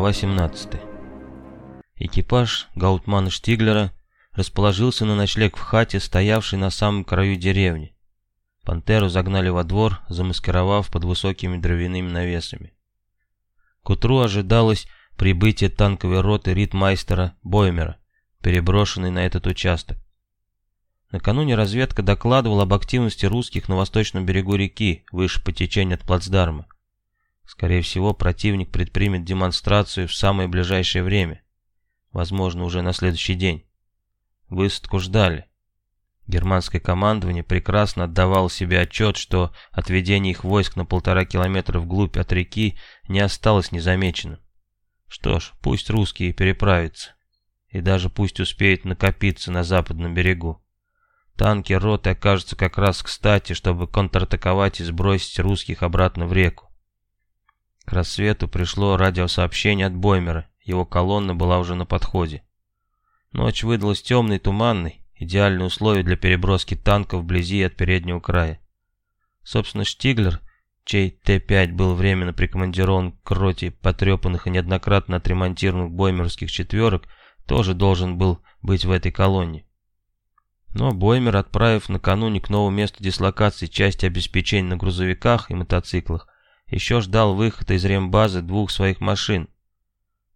Глава 17. Экипаж Гаутмана Штиглера расположился на ночлег в хате, стоявшей на самом краю деревни. Пантеру загнали во двор, замаскировав под высокими дровяными навесами. К утру ожидалось прибытие танковой роты ритмайстера Боймера, переброшенной на этот участок. Накануне разведка докладывала об активности русских на восточном берегу реки, выше по течению от плацдарма. Скорее всего, противник предпримет демонстрацию в самое ближайшее время. Возможно, уже на следующий день. Высадку ждали. Германское командование прекрасно отдавало себе отчет, что отведение их войск на полтора километра вглубь от реки не осталось незамеченным. Что ж, пусть русские переправятся. И даже пусть успеют накопиться на западном берегу. Танки роты окажутся как раз кстати, чтобы контратаковать и сбросить русских обратно в реку. К рассвету пришло радиосообщение от Боймера, его колонна была уже на подходе. Ночь выдалась темной, туманной, идеальные условия для переброски танков вблизи от переднего края. Собственно, Штиглер, чей Т-5 был временно прикомандирован к роте потрепанных и неоднократно отремонтированных боймерских четверок, тоже должен был быть в этой колонне. Но Боймер, отправив накануне к новому месту дислокации части обеспечения на грузовиках и мотоциклах, еще ждал выхода из рембазы двух своих машин.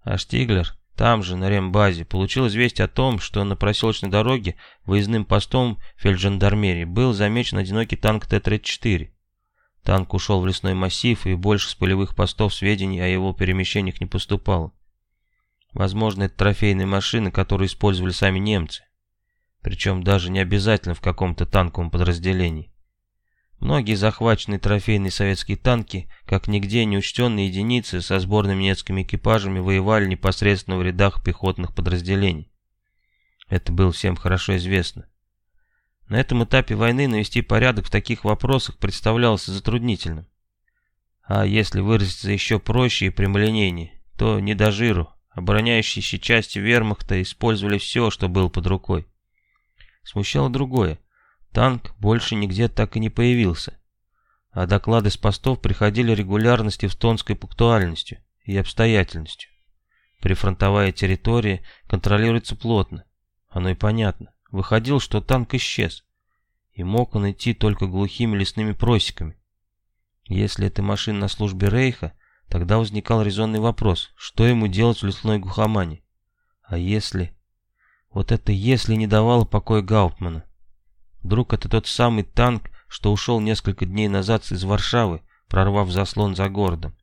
А Штиглер, там же, на рембазе, получил известие о том, что на проселочной дороге выездным постом фельджандармерии был замечен одинокий танк Т-34. Танк ушел в лесной массив, и больше с полевых постов сведений о его перемещениях не поступало. Возможно, это трофейные машины, которые использовали сами немцы. Причем даже не обязательно в каком-то танковом подразделении. Многие захваченные трофейные советские танки, как нигде неучтенные единицы со сборными немецкими экипажами воевали непосредственно в рядах пехотных подразделений. Это было всем хорошо известно. На этом этапе войны навести порядок в таких вопросах представлялось затруднительным. А если выразиться еще проще и прямолинейнее, то не до жиру. Обороняющиеся части вермахта использовали все, что было под рукой. Смущало другое. Танк больше нигде так и не появился. А доклады с постов приходили регулярности в тонской пунктуальностью и обстоятельностью. Прифронтовая территория контролируется плотно. Оно и понятно. Выходил, что танк исчез. И мог он идти только глухими лесными просеками. Если это машина на службе Рейха, тогда возникал резонный вопрос, что ему делать в лесной глухомане? А если... Вот это «если» не давало покоя Гауптмана. Вдруг это тот самый танк, что ушел несколько дней назад из Варшавы, прорвав заслон за городом.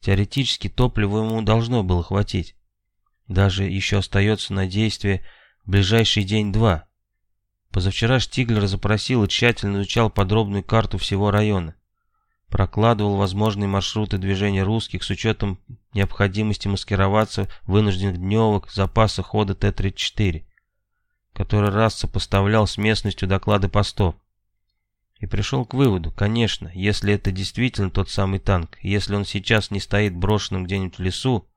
Теоретически топлива ему должно было хватить. Даже еще остается на действие в ближайший день-два. Позавчера Штиглер запросил и тщательно изучал подробную карту всего района. Прокладывал возможные маршруты движения русских с учетом необходимости маскироваться вынужденных дневок запаса хода Т-34 который раз сопоставлял с местностью доклады постов. И пришел к выводу, конечно, если это действительно тот самый танк, если он сейчас не стоит брошенным где-нибудь в лесу,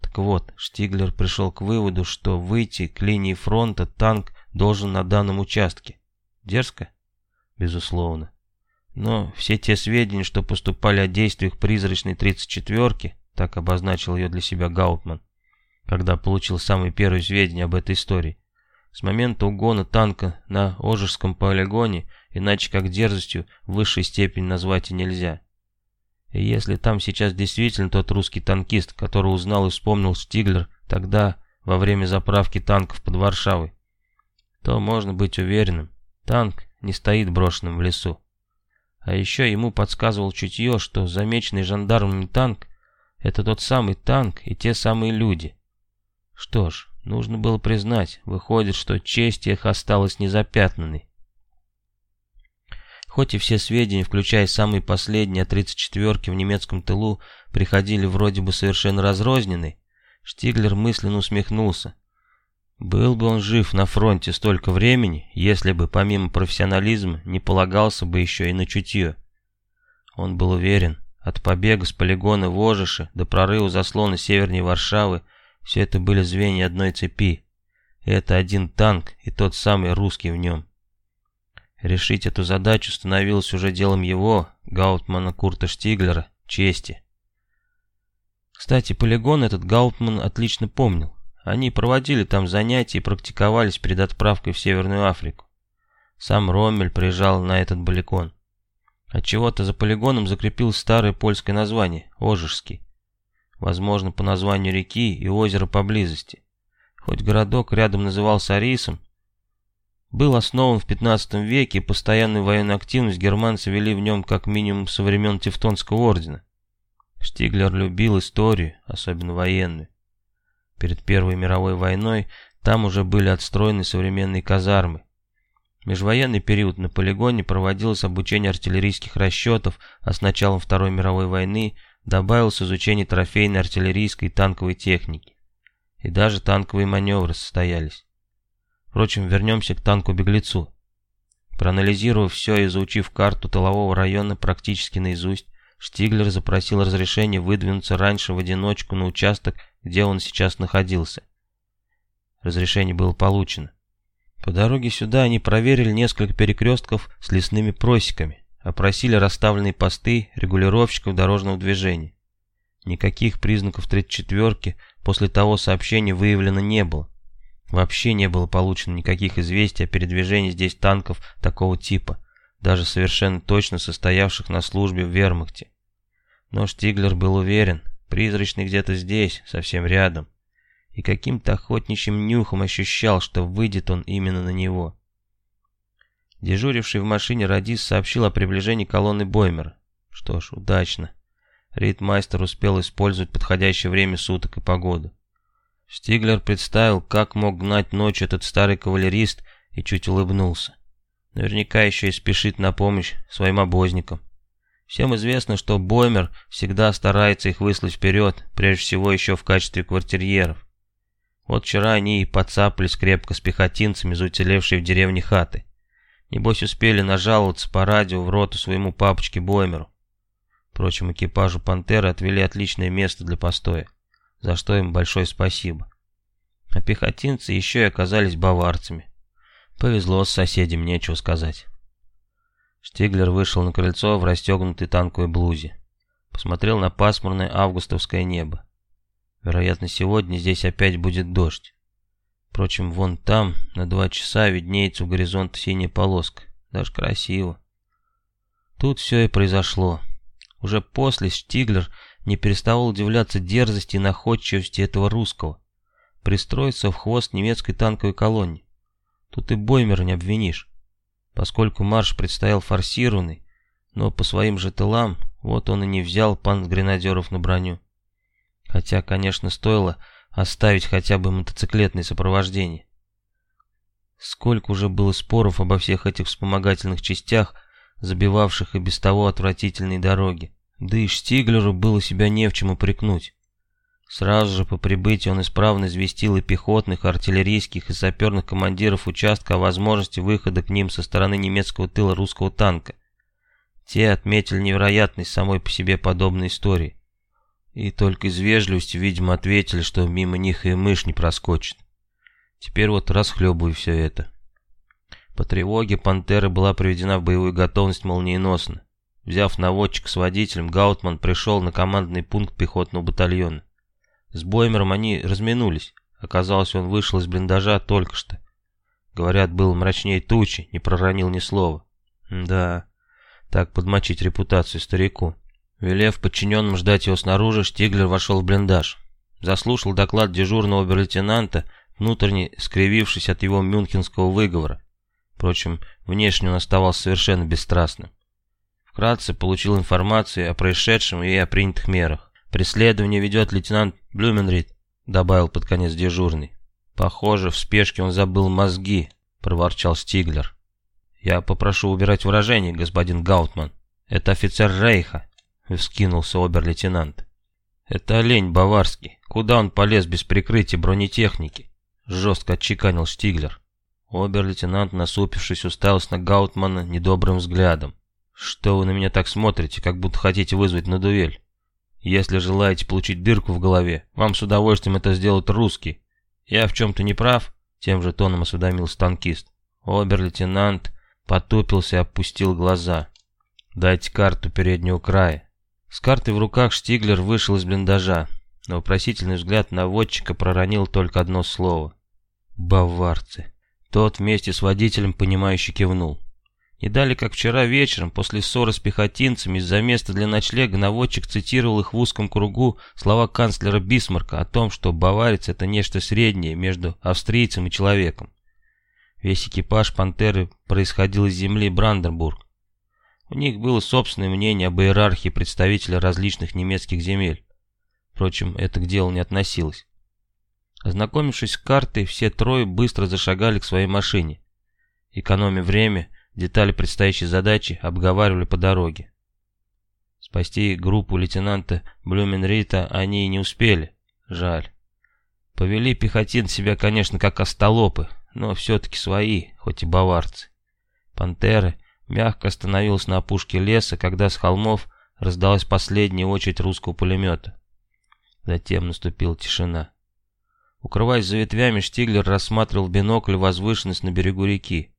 так вот, Штиглер пришел к выводу, что выйти к линии фронта танк должен на данном участке. Дерзко? Безусловно. Но все те сведения, что поступали о действиях призрачной 34-ки, так обозначил ее для себя Гаутман, когда получил самые первые сведения об этой истории, с момента угона танка на Ожежском полигоне, иначе как дерзостью высшей степени назвать и нельзя. И если там сейчас действительно тот русский танкист, который узнал и вспомнил Штиглер тогда, во время заправки танков под Варшавой, то можно быть уверенным, танк не стоит брошенным в лесу. А еще ему подсказывал чутье, что замеченный жандармами танк — это тот самый танк и те самые люди. Что ж, Нужно было признать, выходит, что честь их осталась незапятнанной. Хоть и все сведения, включая самые последние о 34-ке в немецком тылу, приходили вроде бы совершенно разрозненные, Штиглер мысленно усмехнулся. Был бы он жив на фронте столько времени, если бы помимо профессионализма не полагался бы еще и на чутье. Он был уверен, от побега с полигона в Ожише до прорыва заслона северней Варшавы все это были звенья одной цепи. Это один танк и тот самый русский в нем. Решить эту задачу становилось уже делом его, Гаутмана Курта Штиглера, чести. Кстати, полигон этот Гаутман отлично помнил. Они проводили там занятия и практиковались перед отправкой в Северную Африку. Сам Роммель приезжал на этот полигон. Отчего-то за полигоном закрепилось старое польское название – Ожежский. Возможно, по названию реки и озера поблизости. Хоть городок рядом назывался Арисом, был основан в 15 веке и постоянную военную активность германцы вели в нем как минимум со времен Тевтонского ордена. Штиглер любил историю, особенно военную. Перед Первой мировой войной там уже были отстроены современные казармы. В межвоенный период на полигоне проводилось обучение артиллерийских расчетов, а с началом Второй мировой войны добавилось изучение трофейной артиллерийской и танковой техники. И даже танковые маневры состоялись. Впрочем, вернемся к танку-беглецу. Проанализировав все и заучив карту тылового района практически наизусть, Штиглер запросил разрешение выдвинуться раньше в одиночку на участок, где он сейчас находился. Разрешение было получено. По дороге сюда они проверили несколько перекрестков с лесными просеками, опросили расставленные посты регулировщиков дорожного движения. Никаких признаков 34-ки после того сообщения выявлено не было. Вообще не было получено никаких известий о передвижении здесь танков такого типа, даже совершенно точно состоявших на службе в вермахте. Но Штиглер был уверен, призрачный где-то здесь, совсем рядом, и каким-то охотничьим нюхом ощущал, что выйдет он именно на него. Дежуривший в машине радист сообщил о приближении колонны Боймера. Что ж, удачно. Ритмайстер успел использовать подходящее время суток и погоду. Штиглер представил, как мог гнать ночью этот старый кавалерист, и чуть улыбнулся. Наверняка еще и спешит на помощь своим обозникам. Всем известно, что Боймер всегда старается их выслать вперед, прежде всего еще в качестве квартирьеров. Вот вчера они и подцапались крепко с пехотинцами за уцелевшие в деревне хаты. Небось успели нажаловаться по радио в роту своему папочке Боймеру. Впрочем, экипажу «Пантеры» отвели отличное место для постоя, за что им большое спасибо. А пехотинцы еще и оказались баварцами. Повезло с соседям, нечего сказать. Штиглер вышел на крыльцо в расстегнутой танковой блузе. Посмотрел на пасмурное августовское небо. Вероятно, сегодня здесь опять будет дождь. Впрочем, вон там, на два часа, виднеется у горизонта синяя полоска. Даже красиво. Тут все и произошло. Уже после Штиглер не переставал удивляться дерзости и находчивости этого русского. Пристроиться в хвост немецкой танковой колонне. Тут и Боймера не обвинишь. Поскольку марш предстоял форсированный, но по своим же тылам, вот он и не взял пан гренадеров на броню. Хотя, конечно, стоило оставить хотя бы мотоциклетное сопровождение. Сколько уже было споров обо всех этих вспомогательных частях, забивавших и без того отвратительные дороги. Да и Штиглеру было себя не в чем упрекнуть. Сразу же по прибытии он исправно известил и пехотных, артиллерийских, и саперных командиров участка о возможности выхода к ним со стороны немецкого тыла русского танка. Те отметили невероятность самой по себе подобной истории. И только из вежливости, видимо, ответили, что мимо них и мышь не проскочит. Теперь вот расхлебываю все это. По тревоге «Пантера» была приведена в боевую готовность молниеносно. Взяв наводчик с водителем, Гаутман пришел на командный пункт пехотного батальона. С Боймером они разминулись. Оказалось, он вышел из блиндажа только что. Говорят, был мрачнее тучи, не проронил ни слова. Да, так подмочить репутацию старику. Велев подчиненным ждать его снаружи, Штиглер вошел в блиндаж. Заслушал доклад дежурного обер-лейтенанта, внутренне скривившись от его мюнхенского выговора. Впрочем, внешне он оставался совершенно бесстрастным. Вкратце получил информацию о происшедшем и о принятых мерах. «Преследование ведет лейтенант Блюменрид», — добавил под конец дежурный. «Похоже, в спешке он забыл мозги», — проворчал Стиглер. «Я попрошу убирать выражение, господин Гаутман. Это офицер Рейха, — вскинулся обер-лейтенант. «Это олень баварский. Куда он полез без прикрытия бронетехники?» — жестко отчеканил Штиглер. Обер-лейтенант, насупившись, уставился на Гаутмана недобрым взглядом. «Что вы на меня так смотрите, как будто хотите вызвать на дуэль? Если желаете получить дырку в голове, вам с удовольствием это сделают русский. Я в чем-то не прав?» — тем же тоном осведомился танкист. Обер-лейтенант потупился и опустил глаза. «Дайте карту переднего края». С картой в руках Штиглер вышел из блиндажа. но вопросительный взгляд наводчика проронил только одно слово. «Баварцы». Тот вместе с водителем, понимающе кивнул. Не дали, как вчера вечером, после ссоры с пехотинцами из-за места для ночлега, наводчик цитировал их в узком кругу слова канцлера Бисмарка о том, что баварец — это нечто среднее между австрийцем и человеком. Весь экипаж «Пантеры» происходил из земли Бранденбург. У них было собственное мнение об иерархии представителей различных немецких земель. Впрочем, это к делу не относилось. Ознакомившись с картой, все трое быстро зашагали к своей машине. Экономя время, детали предстоящей задачи обговаривали по дороге. Спасти группу лейтенанта Блюменрита они и не успели. Жаль. Повели пехотин себя, конечно, как остолопы, но все-таки свои, хоть и баварцы. Пантеры мягко остановилась на опушке леса, когда с холмов раздалась последняя очередь русского пулемета. Затем наступила тишина. Укрываясь за ветвями, Штиглер рассматривал бинокль возвышенность на берегу реки.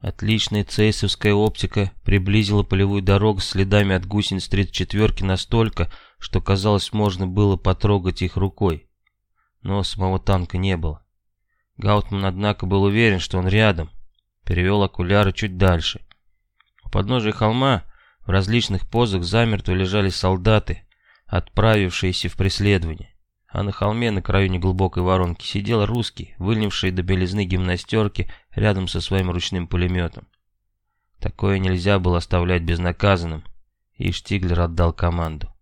Отличная цейсовская оптика приблизила полевую дорогу с следами от гусениц 34-ки настолько, что казалось можно было потрогать их рукой. Но самого танка не было. Гаутман, однако, был уверен, что он рядом. Перевел окуляры чуть дальше. У подножия холма в различных позах замертво лежали солдаты, отправившиеся в преследование а на холме на краю неглубокой воронки сидел русский, выльнивший до белизны гимнастерки рядом со своим ручным пулеметом. Такое нельзя было оставлять безнаказанным, и Штиглер отдал команду.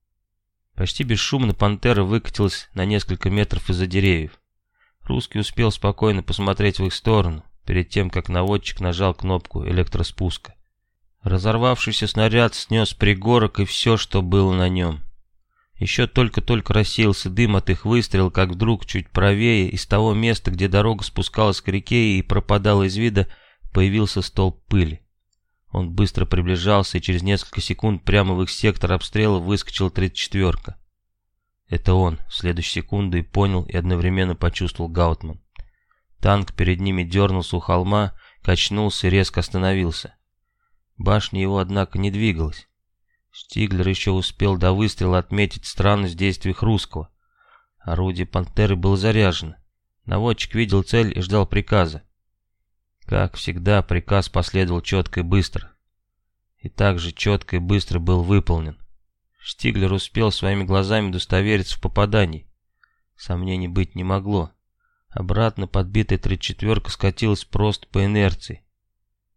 Почти бесшумно пантера выкатилась на несколько метров из-за деревьев. Русский успел спокойно посмотреть в их сторону, перед тем, как наводчик нажал кнопку электроспуска. Разорвавшийся снаряд снес пригорок и все, что было на нем. Еще только-только рассеялся дым от их выстрела, как вдруг чуть правее, из того места, где дорога спускалась к реке и пропадала из вида, появился столб пыли. Он быстро приближался, и через несколько секунд прямо в их сектор обстрела выскочила 34-ка. Это он в следующую секунду и понял, и одновременно почувствовал Гаутман. Танк перед ними дернулся у холма, качнулся и резко остановился. Башня его, однако, не двигалась. Штиглер еще успел до выстрела отметить странность действий русского. Орудие «Пантеры» было заряжено. Наводчик видел цель и ждал приказа. Как всегда, приказ последовал четко и быстро. И также четко и быстро был выполнен. Штиглер успел своими глазами удостовериться в попадании. Сомнений быть не могло. Обратно подбитая тридцатьчетверка скатилась просто по инерции.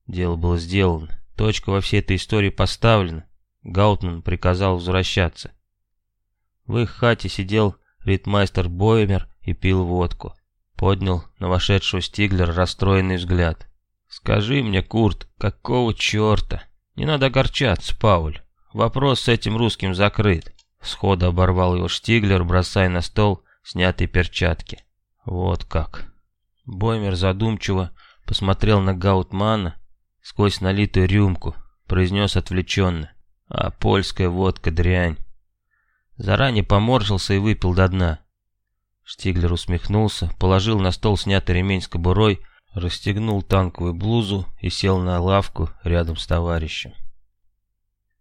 Дело было сделано. Точка во всей этой истории поставлена. Гаутман приказал возвращаться. В их хате сидел ритмайстер Боймер и пил водку. Поднял на вошедшего Стиглер расстроенный взгляд. «Скажи мне, Курт, какого черта? Не надо огорчаться, Пауль. Вопрос с этим русским закрыт». Сходу оборвал его Штиглер, бросая на стол снятые перчатки. «Вот как». Боймер задумчиво посмотрел на Гаутмана сквозь налитую рюмку, произнес отвлеченно. А польская водка дрянь. Заранее поморщился и выпил до дна. Штиглер усмехнулся, положил на стол снятый ремень с кобурой, расстегнул танковую блузу и сел на лавку рядом с товарищем.